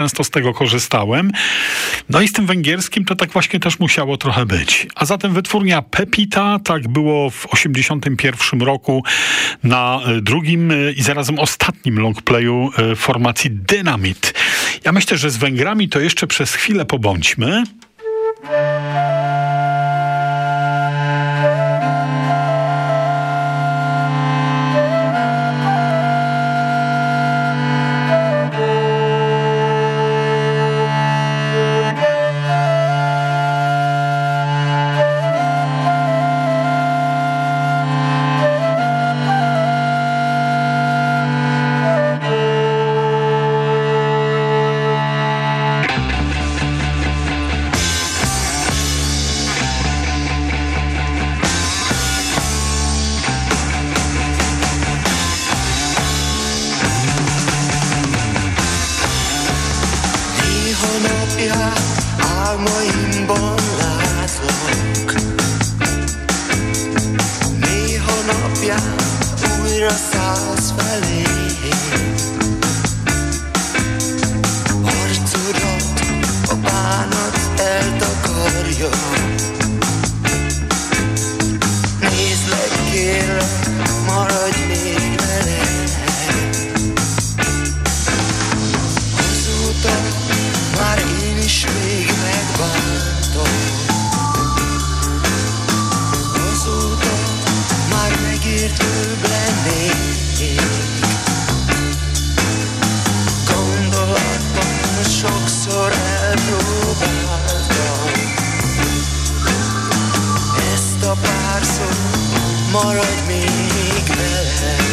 często z tego korzystałem. No i z tym węgierskim to tak właśnie też musiało trochę być. A zatem wytwórnia Pepita, tak było w 81 roku na e, drugim e, i zarazem ostatnim longplayu e, formacji Dynamit. Ja myślę, że z Węgrami to jeszcze przez chwilę pobądźmy. more od nich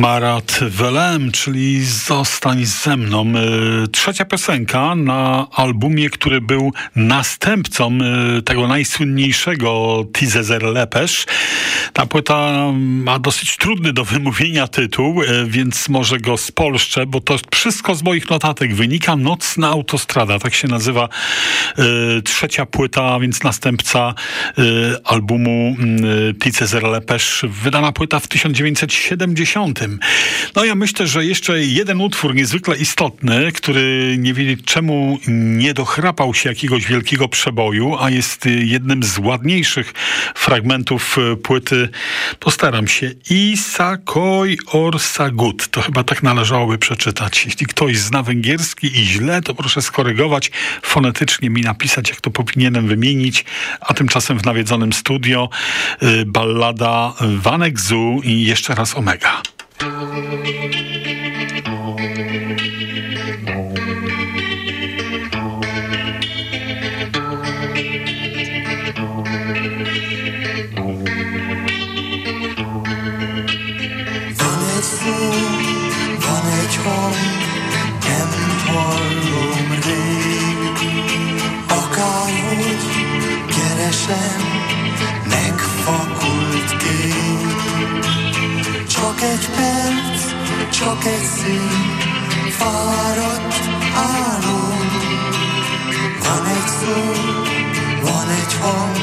Marat Velem, czyli Zostań ze mną. E, trzecia piosenka na albumie, który był następcą e, tego najsłynniejszego Tizezer Lepesz. Ta płyta ma dosyć trudny do wymówienia tytuł, e, więc może go spolszczę, bo to wszystko z moich notatek wynika. Nocna autostrada, tak się nazywa trzecia płyta, więc następca albumu Tizezer Lepesz. Wydana płyta w 1970. No ja myślę, że jeszcze jeden utwór niezwykle istotny, który nie wiedzieć czemu nie dochrapał się jakiegoś wielkiego przeboju, a jest jednym z ładniejszych fragmentów płyty, postaram się. Isakoi Orsagut. To chyba tak należałoby przeczytać. Jeśli ktoś zna węgierski i źle, to proszę skorygować, fonetycznie mi napisać, jak to powinienem wymienić. A tymczasem w nawiedzonym studio y, ballada Vanek i jeszcze raz Omega. thank warm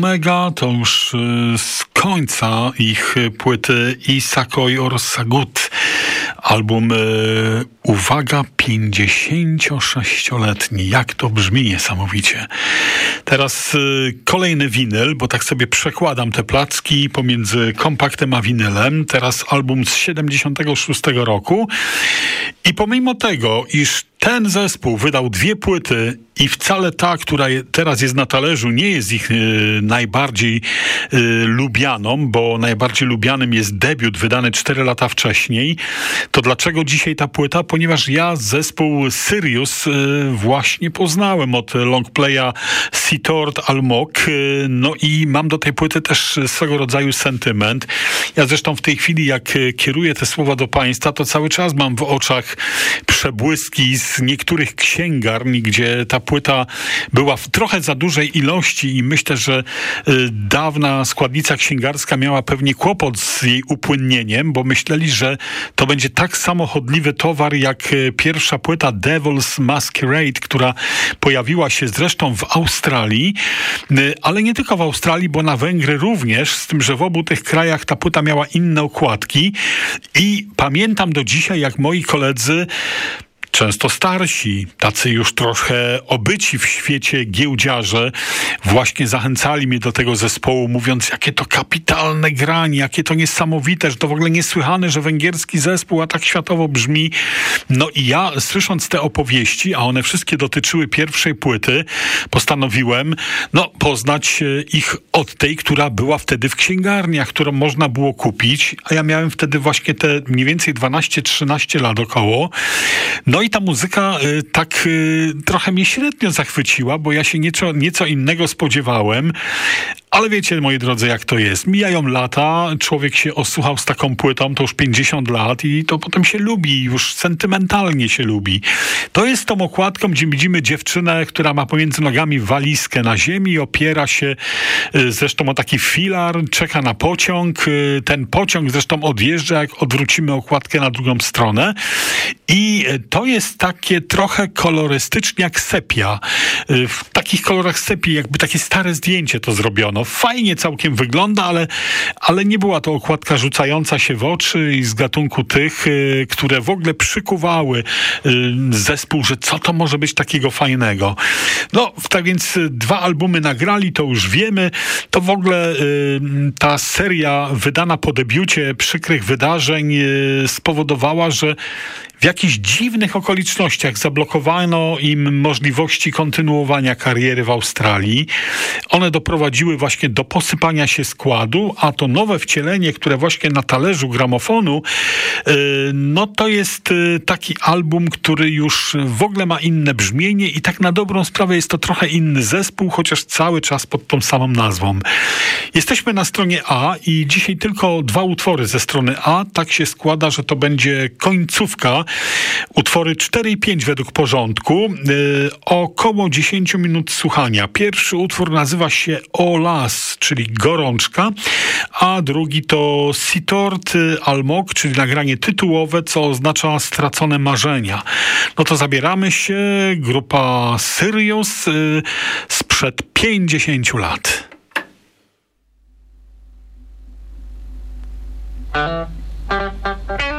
Omega to już y, z końca ich płyty Isakoi or Sagut. Album y, uwaga, 56-letni. Jak to brzmi niesamowicie. Teraz y, kolejny winyl, bo tak sobie przekładam te placki pomiędzy kompaktem a winylem. Teraz album z 76 roku. I pomimo tego, iż ten zespół wydał dwie płyty i wcale ta, która teraz jest na talerzu, nie jest ich y, najbardziej y, lubianą, bo najbardziej lubianym jest debiut wydany cztery lata wcześniej. To dlaczego dzisiaj ta płyta? Ponieważ ja zespół Sirius y, właśnie poznałem od longplaya Sitort Almok. No i mam do tej płyty też swego rodzaju sentyment. Ja zresztą w tej chwili, jak kieruję te słowa do Państwa, to cały czas mam w oczach przebłyski z niektórych księgarni, gdzie ta płyta była w trochę za dużej ilości i myślę, że y, dawna składnica księgarska miała pewnie kłopot z jej upłynnieniem, bo myśleli, że to będzie tak samochodliwy towar jak y, pierwsza płyta Devil's Masquerade, która pojawiła się zresztą w Australii, y, ale nie tylko w Australii, bo na Węgry również, z tym, że w obu tych krajach ta płyta miała inne okładki. I pamiętam do dzisiaj, jak moi koledzy często starsi, tacy już trochę obyci w świecie giełdziarze, właśnie zachęcali mnie do tego zespołu, mówiąc, jakie to kapitalne granie, jakie to niesamowite, że to w ogóle niesłychane, że węgierski zespół, a tak światowo brzmi. No i ja, słysząc te opowieści, a one wszystkie dotyczyły pierwszej płyty, postanowiłem, no, poznać e, ich od tej, która była wtedy w księgarniach, którą można było kupić, a ja miałem wtedy właśnie te mniej więcej 12-13 lat około. No i ta muzyka y, tak y, trochę mnie średnio zachwyciła, bo ja się nieco, nieco innego spodziewałem, ale wiecie, moi drodzy, jak to jest. Mijają lata, człowiek się osłuchał z taką płytą, to już 50 lat i to potem się lubi, już sentymentalnie się lubi. To jest tą okładką, gdzie widzimy dziewczynę, która ma pomiędzy nogami walizkę na ziemi, opiera się y, zresztą o taki filar, czeka na pociąg. Y, ten pociąg zresztą odjeżdża, jak odwrócimy okładkę na drugą stronę. I y, to jest takie trochę kolorystycznie jak sepia. W takich kolorach sepii, jakby takie stare zdjęcie to zrobiono no fajnie całkiem wygląda, ale, ale nie była to okładka rzucająca się w oczy i z gatunku tych, y, które w ogóle przykuwały y, zespół, że co to może być takiego fajnego. No, tak więc dwa albumy nagrali, to już wiemy. To w ogóle y, ta seria wydana po debiucie przykrych wydarzeń spowodowała, że w jakichś dziwnych okolicznościach zablokowano im możliwości kontynuowania kariery w Australii. One doprowadziły właśnie do posypania się składu, a to nowe wcielenie, które właśnie na talerzu gramofonu, y, no to jest y, taki album, który już w ogóle ma inne brzmienie i tak na dobrą sprawę jest to trochę inny zespół, chociaż cały czas pod tą samą nazwą. Jesteśmy na stronie A i dzisiaj tylko dwa utwory ze strony A. Tak się składa, że to będzie końcówka Utwory 4 i 5 według porządku, yy, około 10 minut słuchania. Pierwszy utwór nazywa się Czyli Gorączka, a drugi to Sitort Almok, czyli nagranie tytułowe, co oznacza Stracone Marzenia. No to zabieramy się, grupa Sirius y, sprzed 50 lat. Thank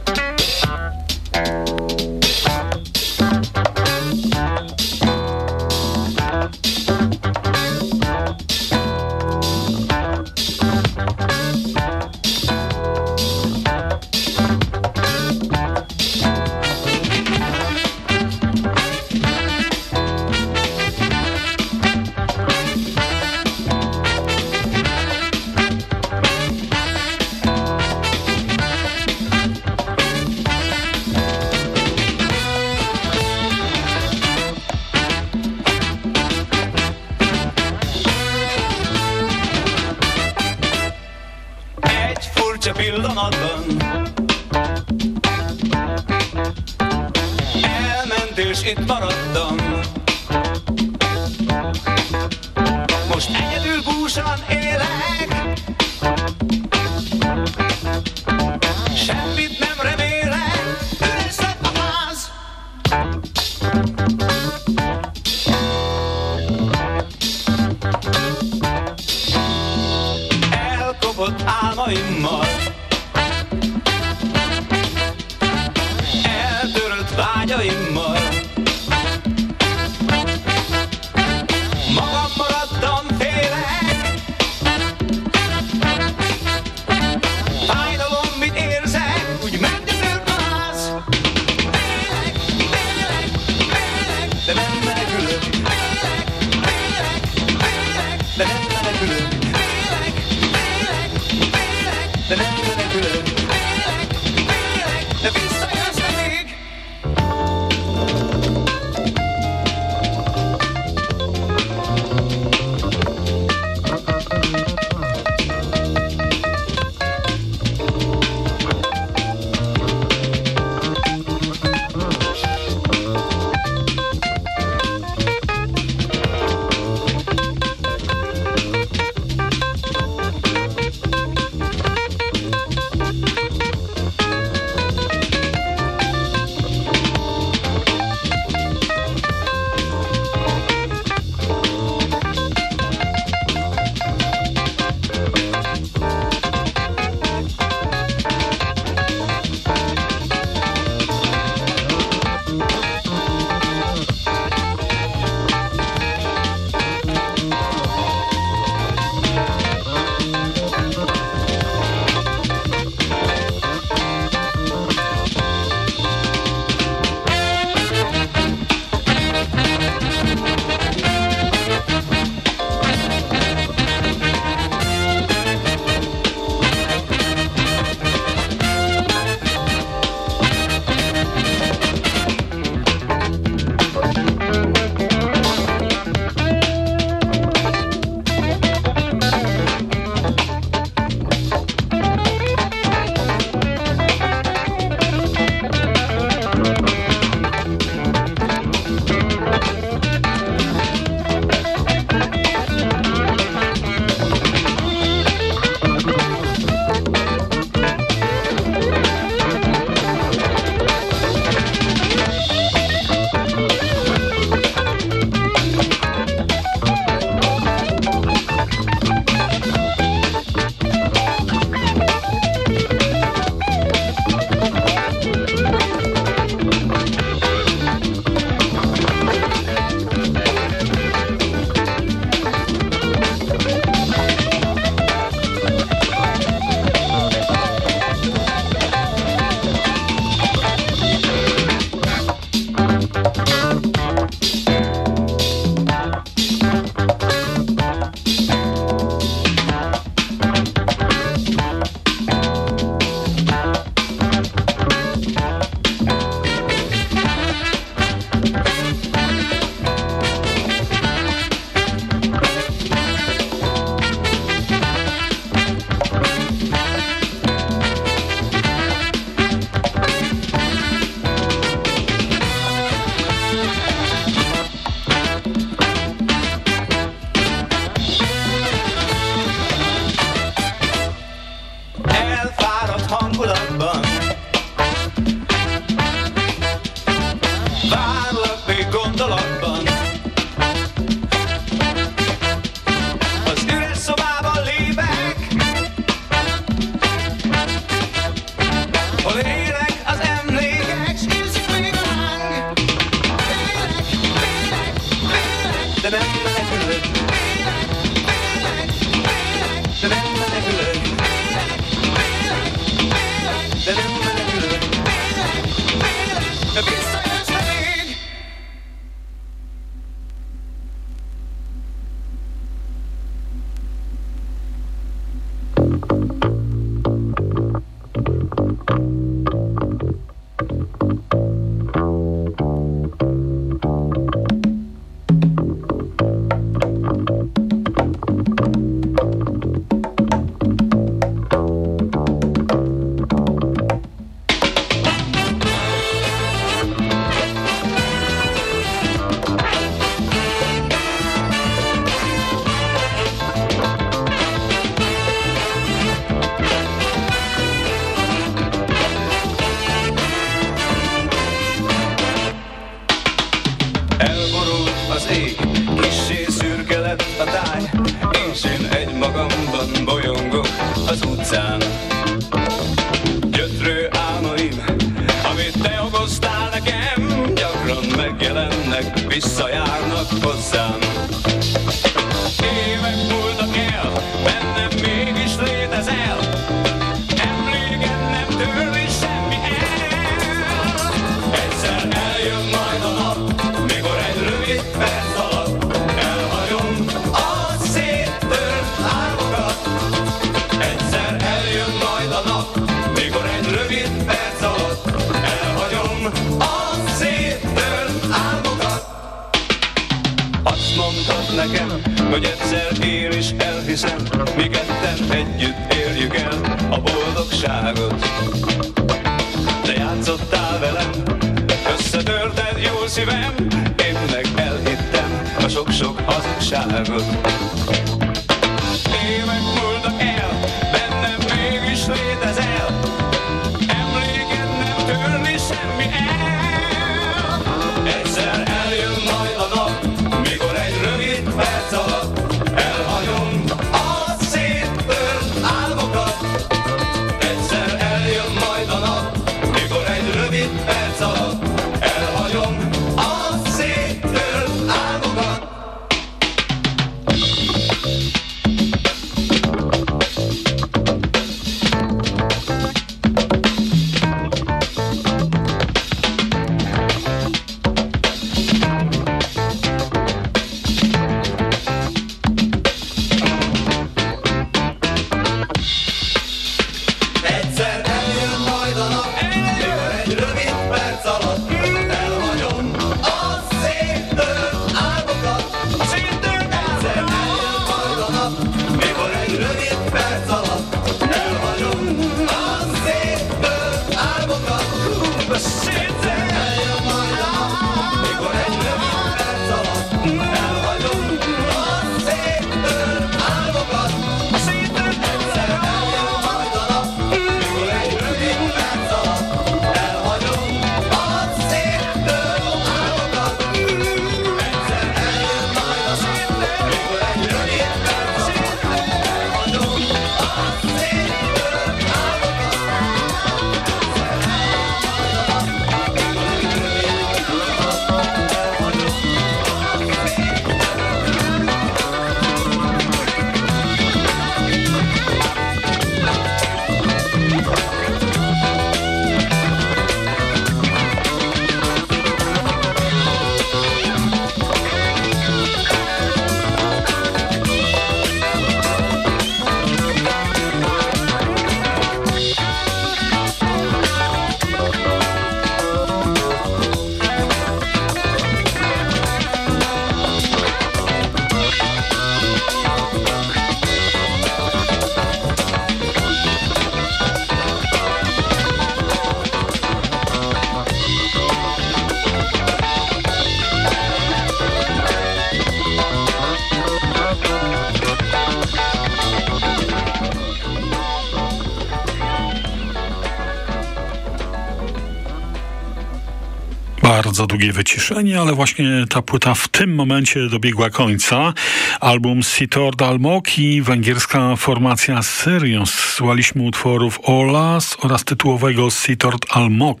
Bardzo długie wyciszenie, ale właśnie ta płyta w tym momencie dobiegła końca. Album Sitor Dalmoki, węgierska formacja Syrios. Słuchaliśmy utworów Olas oraz tytułowego Sitor Almok.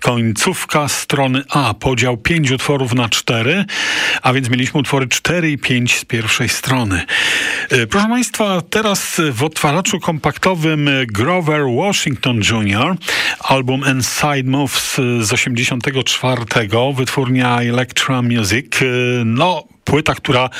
Końcówka strony A. Podział pięć utworów na cztery, a więc mieliśmy utwory 4 i 5 z pierwszej strony. E, Proszę Państwa, teraz w odtwarzaczu kompaktowym Grover Washington Jr. album Inside Moves z 84, wytwórnia Electra Music. E, No, płyta, która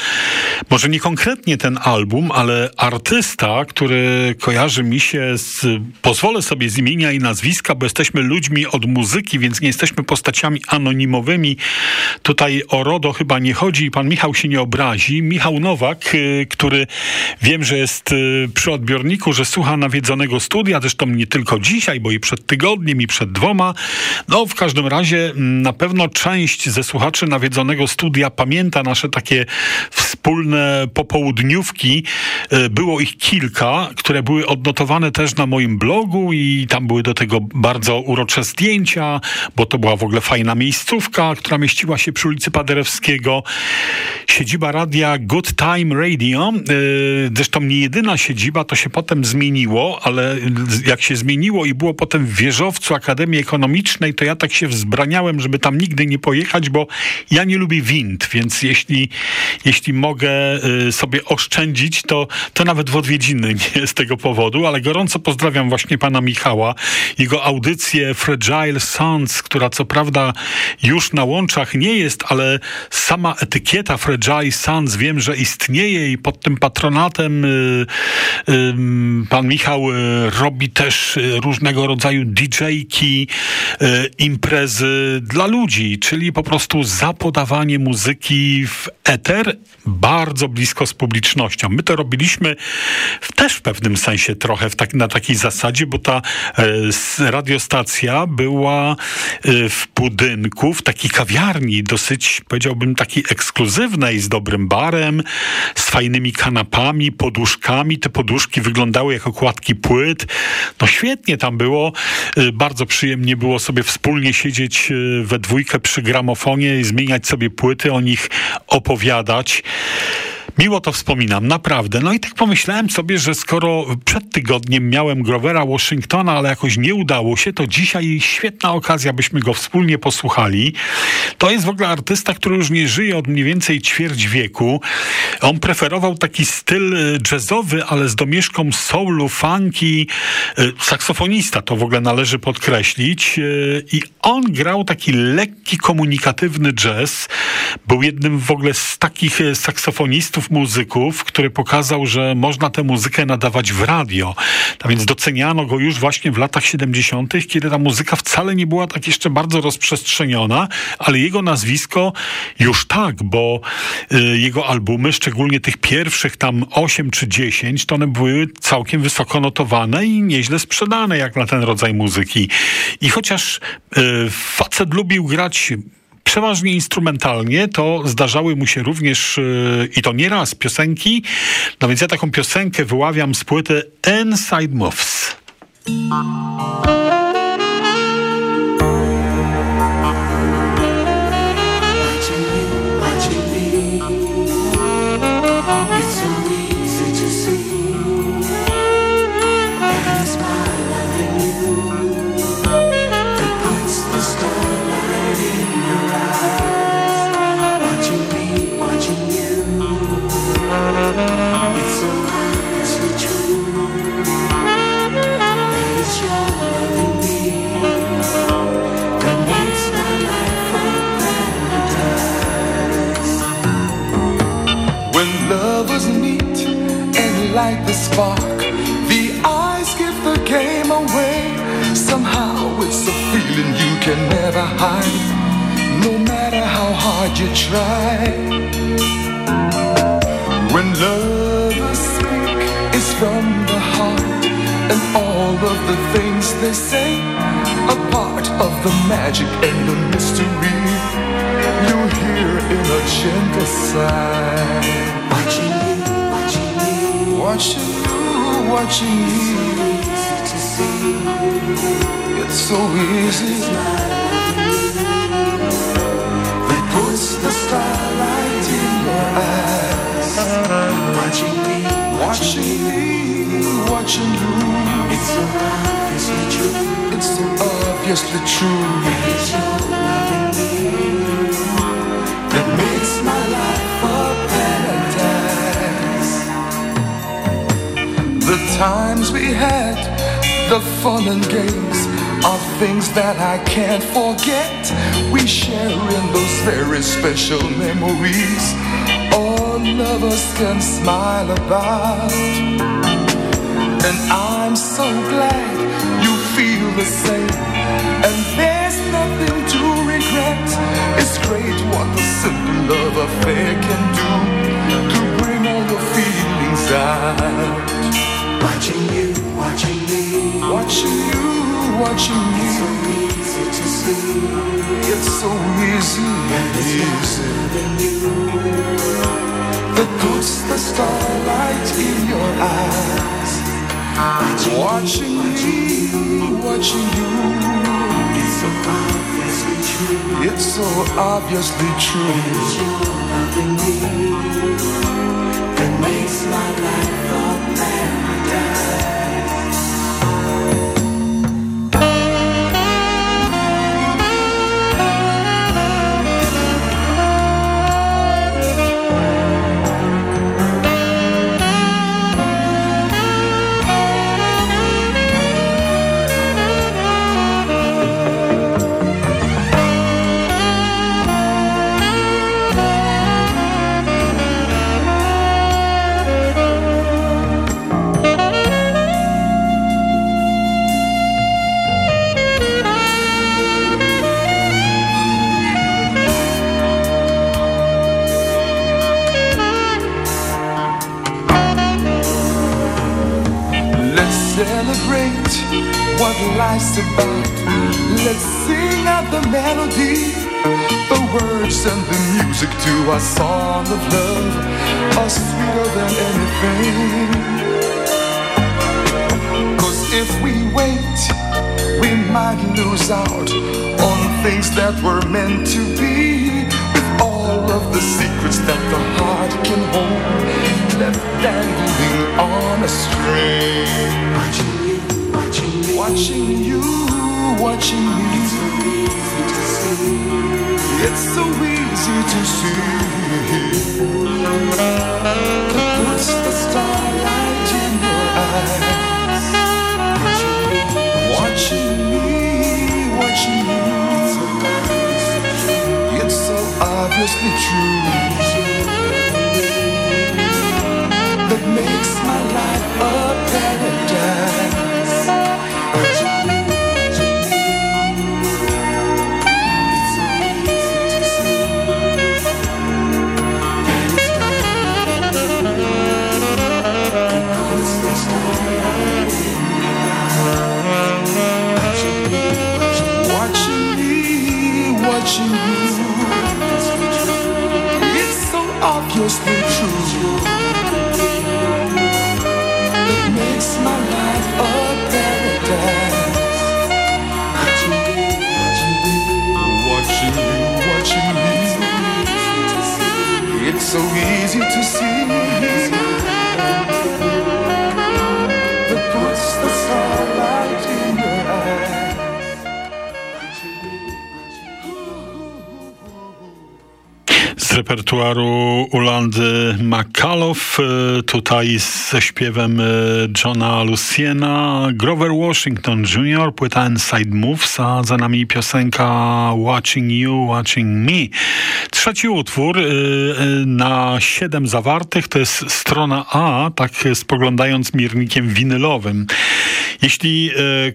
może nie konkretnie ten album, ale artysta, który kojarzy mi się z, pozwolę sobie z imienia i nazwiska, bo jesteśmy ludźmi od muzyki, więc nie jesteśmy postaciami anonimowymi. Tutaj o RODO chyba nie chodzi i pan Michał się nie obrazi. Michał Nowak, y, który wiem, że jest y, przy odbiorniku, że słucha nawiedzonego studia, zresztą nie tylko dzisiaj, bo i przed tygodniem, i przed dwoma. No, w każdym razie mm, na pewno część ze słuchaczy nawiedzonego studia pamięta nasze takie wspólne popołudniówki. E, Było ich kilka, które były odnotowane też na moim blogu i tam były do tego bardzo urocze zdjęcia, bo to była w ogóle fajna miejscówka, która mieściła się przy ulicy Paderewskiego. Siedziba radia Good Time Radio. E, Zresztą nie jedyna siedziba, to się potem zmieniło, ale jak się zmieniło i było potem w wieżowcu Akademii Ekonomicznej, to ja tak się wzbraniałem, żeby tam nigdy nie pojechać, bo ja nie lubię wind, więc jeśli, jeśli mogę y, sobie oszczędzić, to, to nawet w odwiedziny nie z tego powodu, ale gorąco pozdrawiam właśnie pana Michała, jego audycję Fragile Sounds, która co prawda już na łączach nie jest, ale sama etykieta Fragile Sounds wiem, że istnieje i pod tym patronatem y, y, pan Michał y, robi też y, różnego rodzaju DJ-ki, y, imprezy dla ludzi, czyli po prostu zapodawanie muzyki w eter bardzo blisko z publicznością. My to robiliśmy w, też w pewnym sensie trochę tak, na takiej zasadzie, bo ta e, radiostacja była e, w budynku, w takiej kawiarni, dosyć powiedziałbym takiej ekskluzywnej, z dobrym barem, z fajnymi kanapami, poduszkami. Te poduszki wyglądały jak okładki płyt. No świetnie tam było. E, Bardzo przyjemnie było sobie wspólnie siedzieć e, we dwójkę przy gramofonie i zmieniać sobie płyty, o nich opowiadać. Miło to wspominam, naprawdę. No i tak pomyślałem sobie, że skoro przed tygodniem miałem Grovera Washingtona, ale jakoś nie udało się, to dzisiaj świetna okazja, byśmy go wspólnie posłuchali. To jest w ogóle artysta, który już nie żyje od mniej więcej ćwierć wieku. On preferował taki styl y, jazzowy, ale z domieszką soulu, funky. Y, Saksofonista, to w ogóle należy podkreślić. Y, I on grał taki lekki, komunikatywny jazz. Był jednym w ogóle z takich e, muzyków, który pokazał, że można tę muzykę nadawać w radio. Więc doceniano go już właśnie w latach 70., kiedy ta muzyka wcale nie była tak jeszcze bardzo rozprzestrzeniona, ale jego nazwisko już tak, bo y, jego albumy, szczególnie tych pierwszych tam 8 czy 10, to one były całkiem wysoko notowane i nieźle sprzedane jak na ten rodzaj muzyki. I chociaż y, facet lubił grać przeważnie instrumentalnie, to zdarzały mu się również yy, i to nie raz piosenki. No więc ja taką piosenkę wyławiam z płyty Inside Moves. Light the spark, the eyes give the game away. Somehow it's a feeling you can never hide, no matter how hard you try. When lovers speak, it's from the heart, and all of the things they say are part of the magic and the mystery you hear in a gentle sigh. Watching you, watching you, easy to see. it's so easy. That puts the starlight in your eyes. Watching me, Watching me, watching you, it's so obviously true. it's so obviously true. It's your loving me times we had, the fun and games are things that I can't forget. We share in those very special memories all lovers can smile about. And I'm so glad you feel the same. And there's nothing to regret. It's great what the simple love affair can do to bring all your feelings out. Watching you, watching me, you, watching so easy to see. it's so easy, easy. That puts the starlight in your eyes. Watching me, watching you. It's so obviously true. It's so obviously true. That makes my life a paradise. Celebrate what life's about. Let's sing out the melody, the words and the music to our song of love are sweeter than anything. Cause if we wait, we might lose out on things that were meant to be. All of the secrets that the heart can hold, left dangling on a string. Watching you, watching me. It's so easy to see. Puts the starlight in your eyes. Just be true. Repertuaru Ulandy McCullough, y, tutaj ze śpiewem y, Johna Luciena, Grover Washington Jr., płyta Inside Moves, a za nami piosenka Watching You, Watching Me. Trzeci utwór y, na siedem zawartych to jest strona A, tak spoglądając mirnikiem winylowym. Jeśli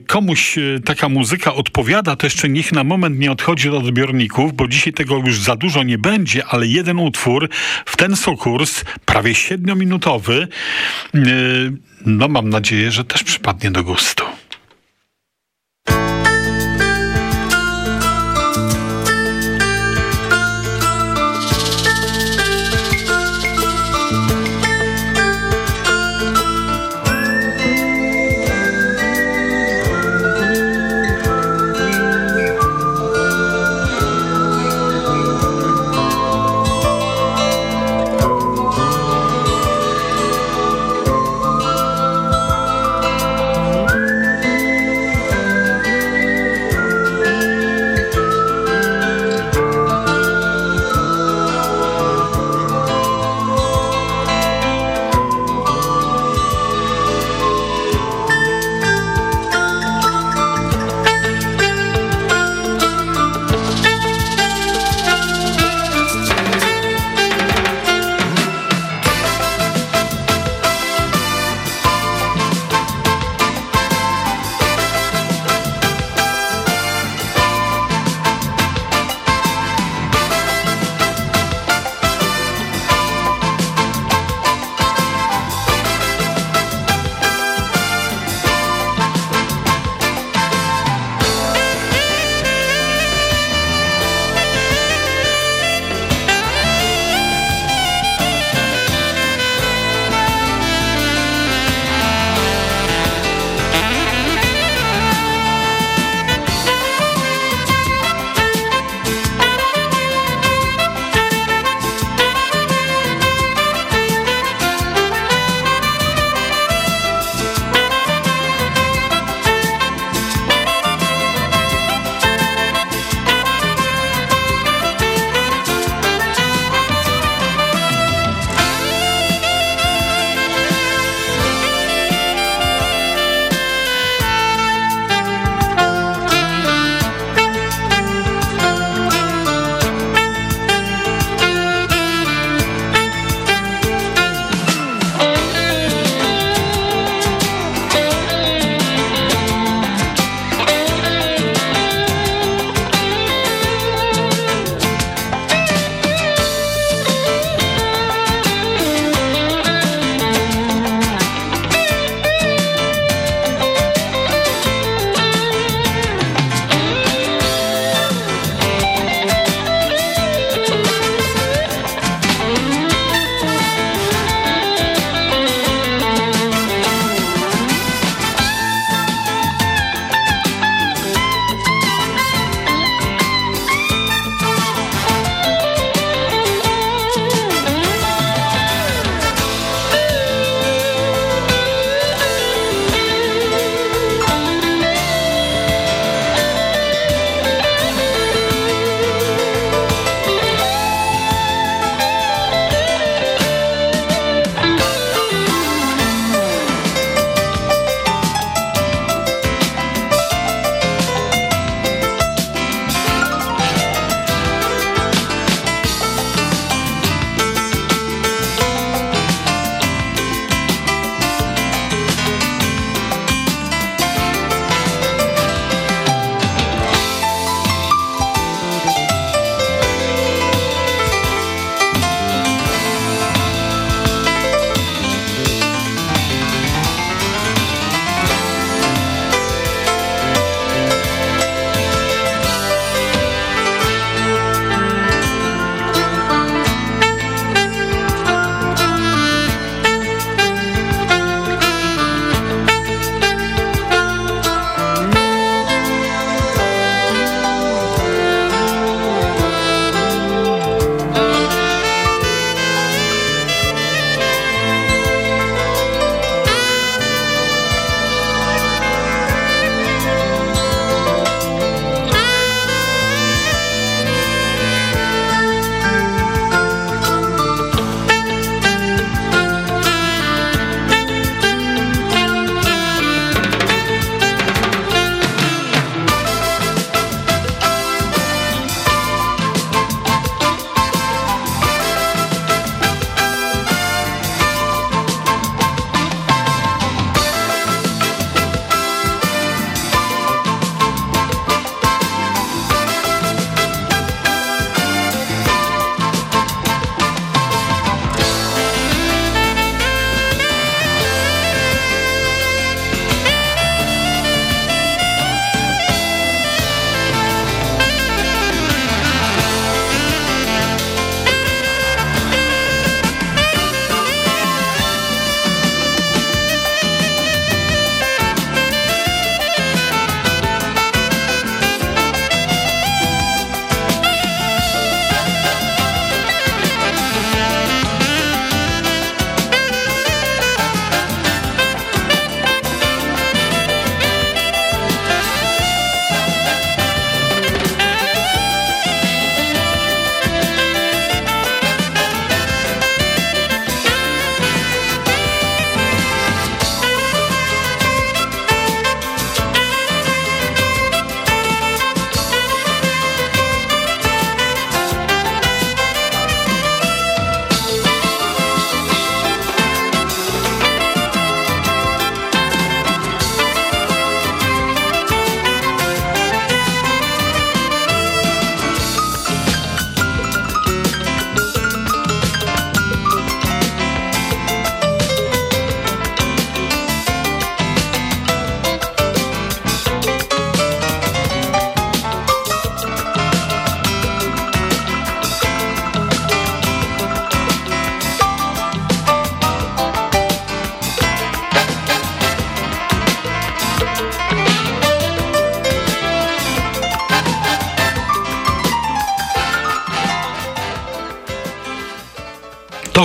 komuś taka muzyka odpowiada, to jeszcze niech na moment nie odchodzi od odbiorników, bo dzisiaj tego już za dużo nie będzie, ale jeden utwór w ten sukurs, prawie siedmiominutowy, e, no mam nadzieję, że też przypadnie do gustu.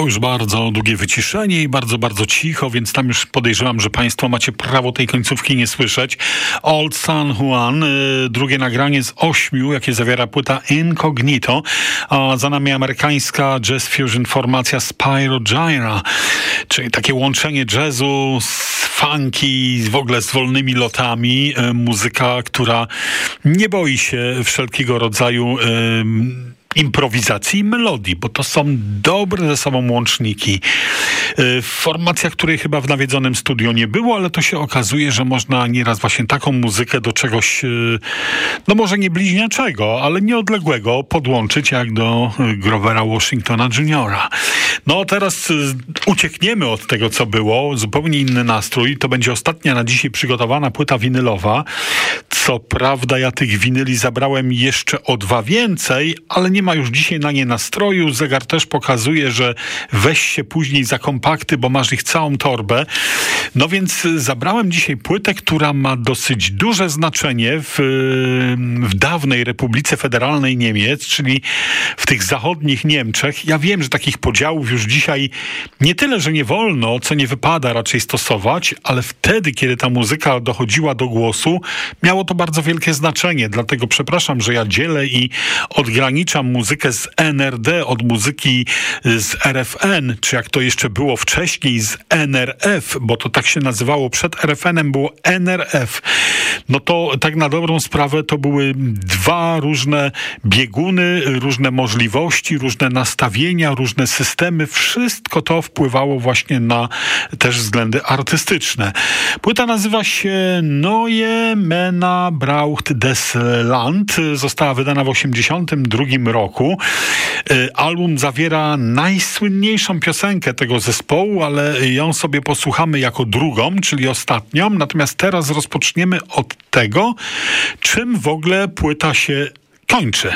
Już bardzo długie wyciszenie i bardzo, bardzo cicho, więc tam już podejrzewam, że Państwo macie prawo tej końcówki nie słyszeć. Old San Juan, y, drugie nagranie z ośmiu, jakie zawiera płyta Incognito, a za nami amerykańska jazz fusion formacja Spyro Gyra, czyli takie łączenie jazzu z funky, w ogóle z wolnymi lotami, y, muzyka, która nie boi się wszelkiego rodzaju improwizacji i melodii, bo to są dobre ze sobą łączniki. Y, Formacja, której chyba w nawiedzonym studio nie było, ale to się okazuje, że można nieraz właśnie taką muzykę do czegoś, y, no może nie bliźniaczego, ale nieodległego podłączyć jak do y, Grovera Washingtona Juniora. No teraz uciekniemy od tego, co było, zupełnie inny nastrój. To będzie ostatnia na dzisiaj przygotowana płyta winylowa. Co prawda ja tych winyli zabrałem jeszcze o dwa więcej, ale nie ma już dzisiaj na nie nastroju. Zegar też pokazuje, że weź się później za kompakty, bo masz ich całą torbę. No więc y, zabrałem dzisiaj płytę, która ma dosyć duże znaczenie w, w dawnej Republice Federalnej Niemiec, czyli w tych zachodnich Niemczech. Ja wiem, że takich podziałów już dzisiaj nie tyle, że nie wolno, co nie wypada raczej stosować, ale wtedy, kiedy ta muzyka dochodziła do głosu, miało to bardzo wielkie znaczenie. Dlatego przepraszam, że ja dzielę i odgraniczam muzykę z NRD od muzyki z RFN, czy jak to jeszcze było wcześniej z NRF, bo to tak się nazywało przed RFN-em, było NRF. No to tak na dobrą sprawę to były dwa różne bieguny, różne możliwości, różne nastawienia, różne systemy. Wszystko to wpływało właśnie na też względy artystyczne. Płyta nazywa się Neue Mena Braucht des Land. Została wydana w 1982 roku. Y, Album zawiera najsłynniejszą piosenkę tego zespołu, ale ją sobie posłuchamy jako drugą, czyli ostatnią. Natomiast teraz rozpoczniemy od tego, czym w ogóle płyta się kończy.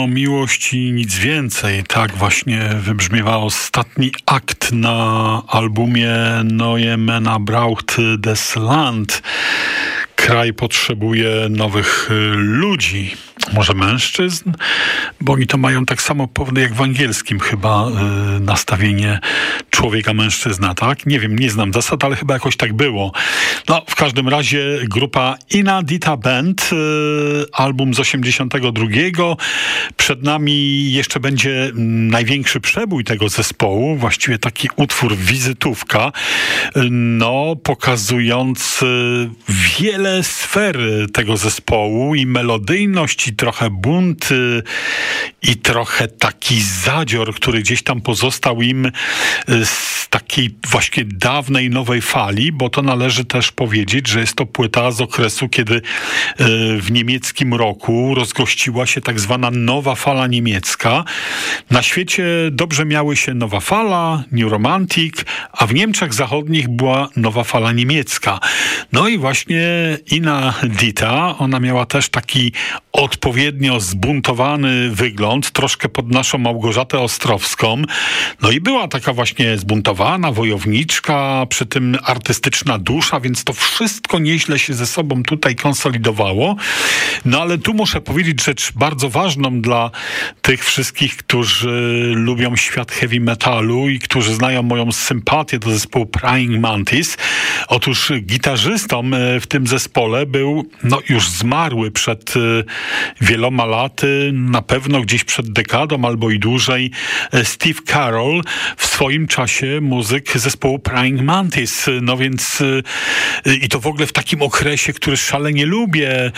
Tylko miłość i nic więcej. Tak właśnie wybrzmiewa ostatni akt na albumie Neue Männer braucht des Land. Kraj potrzebuje nowych ludzi, może mężczyzn, bo oni to mają tak samo powody jak w angielskim chyba y, nastawienie człowieka-mężczyzna, tak? Nie wiem, nie znam zasad, ale chyba jakoś tak było. No, w każdym razie grupa Ina Dita Band, y, album z 82. Przed nami jeszcze będzie największy przebój tego zespołu, właściwie taki utwór wizytówka, y, no, pokazujący wiele sfer tego zespołu i melodyjność, i trochę bunt, y, i trochę taki zadzior, który gdzieś tam pozostał im y, z takiej właśnie dawnej nowej fali, bo to należy też powiedzieć, że jest to płyta z okresu, kiedy y, w niemieckim roku rozgościła się tak zwana nowa fala niemiecka. Na świecie dobrze miały się nowa fala, New Romantic, a w Niemczech zachodnich była nowa fala niemiecka. No i właśnie Ina Dita, ona miała też taki odpowiednio zbuntowany wygląd, troszkę pod naszą Małgorzatę Ostrowską. No i była taka właśnie zbuntowana, wojowniczka, przy tym artystyczna dusza, więc to wszystko nieźle się ze sobą tutaj konsolidowało. No ale tu muszę powiedzieć rzecz bardzo ważną dla tych wszystkich, którzy lubią świat heavy metalu i którzy znają moją sympatię do zespołu Praying Mantis. Otóż gitarzystą e, w tym zespole był no, już zmarły przed e, wieloma laty, na pewno gdzieś przed dekadą albo i dłużej, e, Steve Carroll, w swoim czasie muzyk zespołu Praying Mantis. No więc e, i to w ogóle w takim okresie, który szalenie lubię, e,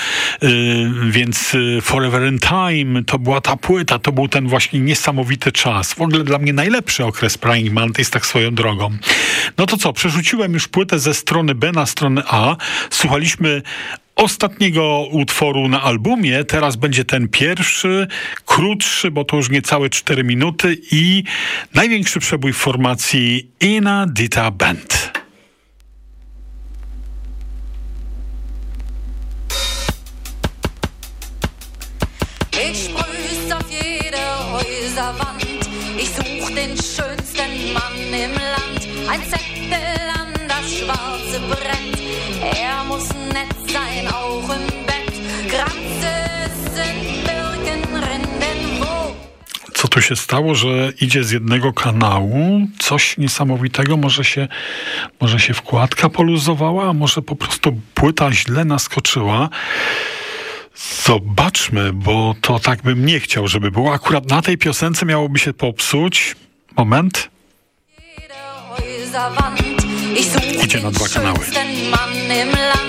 więc Forever in Time to była ta płyta, to był ten właśnie niesamowity czas. W ogóle dla mnie najlepszy okres Praying Mantis, tak swoją drogą. No to co, przerzuciłem już płytę ze strony B na stronę A. Słuchaliśmy ostatniego utworu na albumie. Teraz będzie ten pierwszy, krótszy, bo to już niecałe 4 minuty i największy przebój w formacji Ina Dita Band. Ich sprüh's auf jede Häuserwand. Ich such den schönsten Mann im Land. Ein Zettel an das schwarze Brett. Er muss nett sein, auch im Bett. Kranze sind Birkenrinden, wo Co tu się stało, że idzie z jednego kanału? Coś niesamowitego. Może się, może się wkładka poluzowała, a może po prostu płyta źle naskoczyła. Zobaczmy, bo to tak bym nie chciał, żeby było. Akurat na tej piosence miałoby się popsuć. Moment. jede Häuserwand. Ich such Idzie na dwa kanały. schönsten Mann im Land.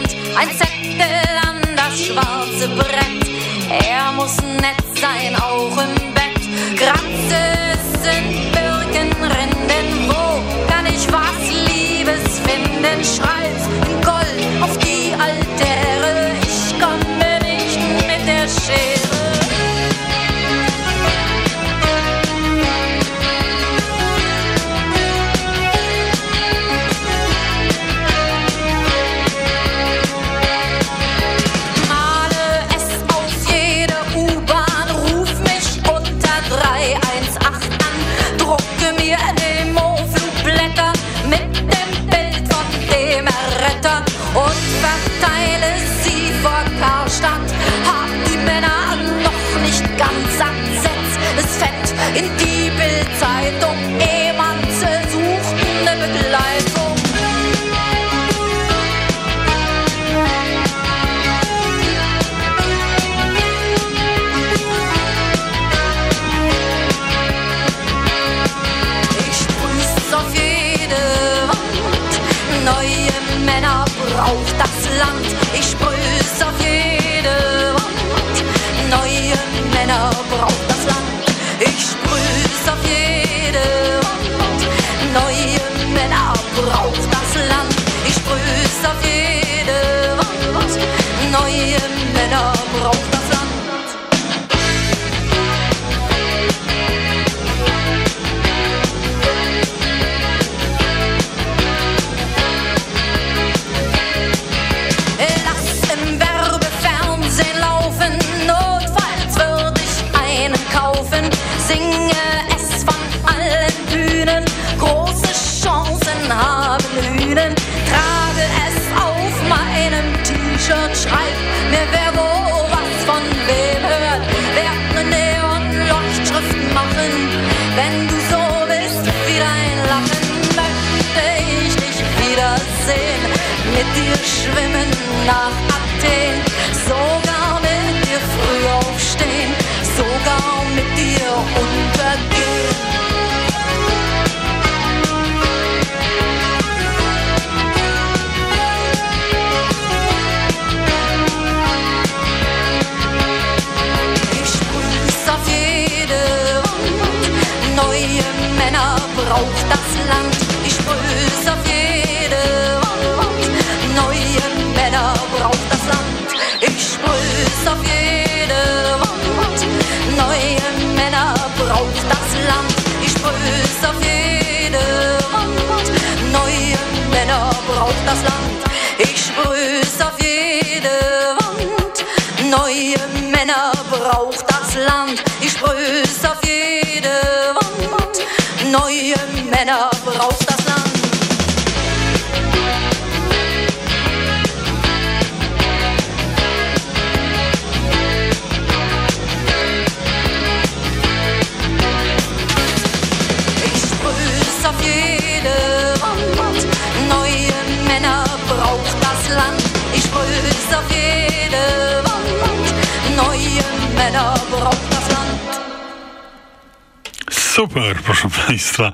Super, proszę Państwa.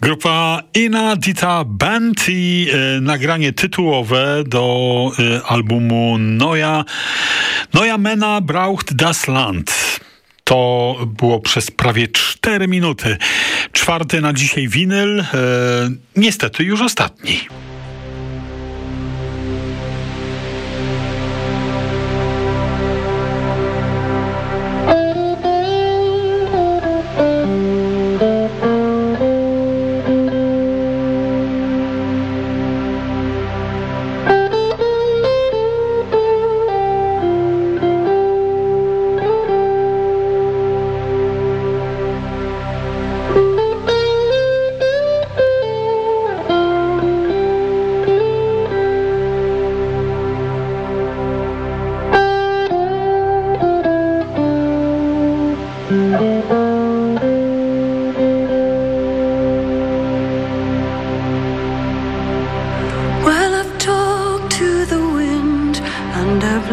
Grupa Ina Dita Band i e, nagranie tytułowe do e, albumu Noja, Noja Mena Braucht das Land. To było przez prawie 4 minuty. Czwarty na dzisiaj winyl, e, niestety już ostatni.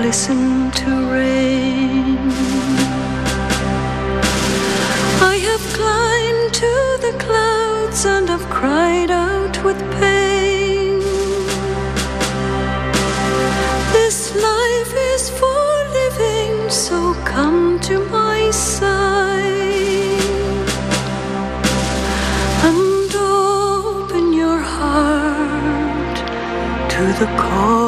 listen to rain. I have climbed to the clouds and have cried out with pain. This life is for living, so come to my side and open your heart to the call.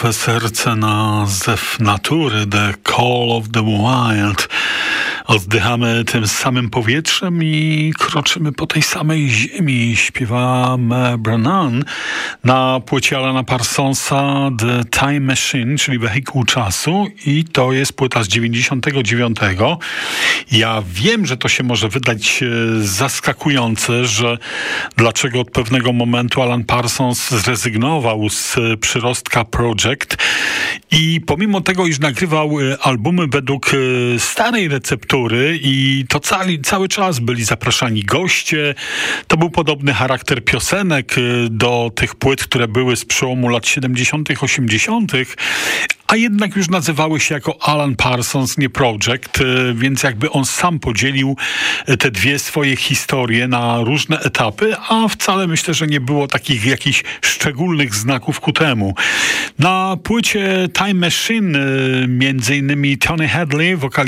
Swe serce na zew natury, the call of the wild. Oddychamy tym samym powietrzem i kroczymy po tej samej ziemi. Śpiewa Brennan na płycie Alana Parsonsa The Time Machine, czyli wehikuł czasu i to jest płyta z 99. Ja wiem, że to się może wydać e, zaskakujące, że dlaczego od pewnego momentu Alan Parsons zrezygnował z e, przyrostka Project i pomimo tego, iż nagrywał e, albumy według starej receptury i to cali, cały czas byli zapraszani goście, to był podobny charakter piosenek do tych płyt, które były z przełomu lat 70., 80., a jednak już nazywały się jako Alan Parsons, nie Project, e, więc jakby on sam podzielił e, te dwie swoje historie na różne etapy, a wcale myślę, że nie było takich jakichś szczególnych znaków ku temu. Na płycie Time Machine e, między innymi Tony Hadley, wokalista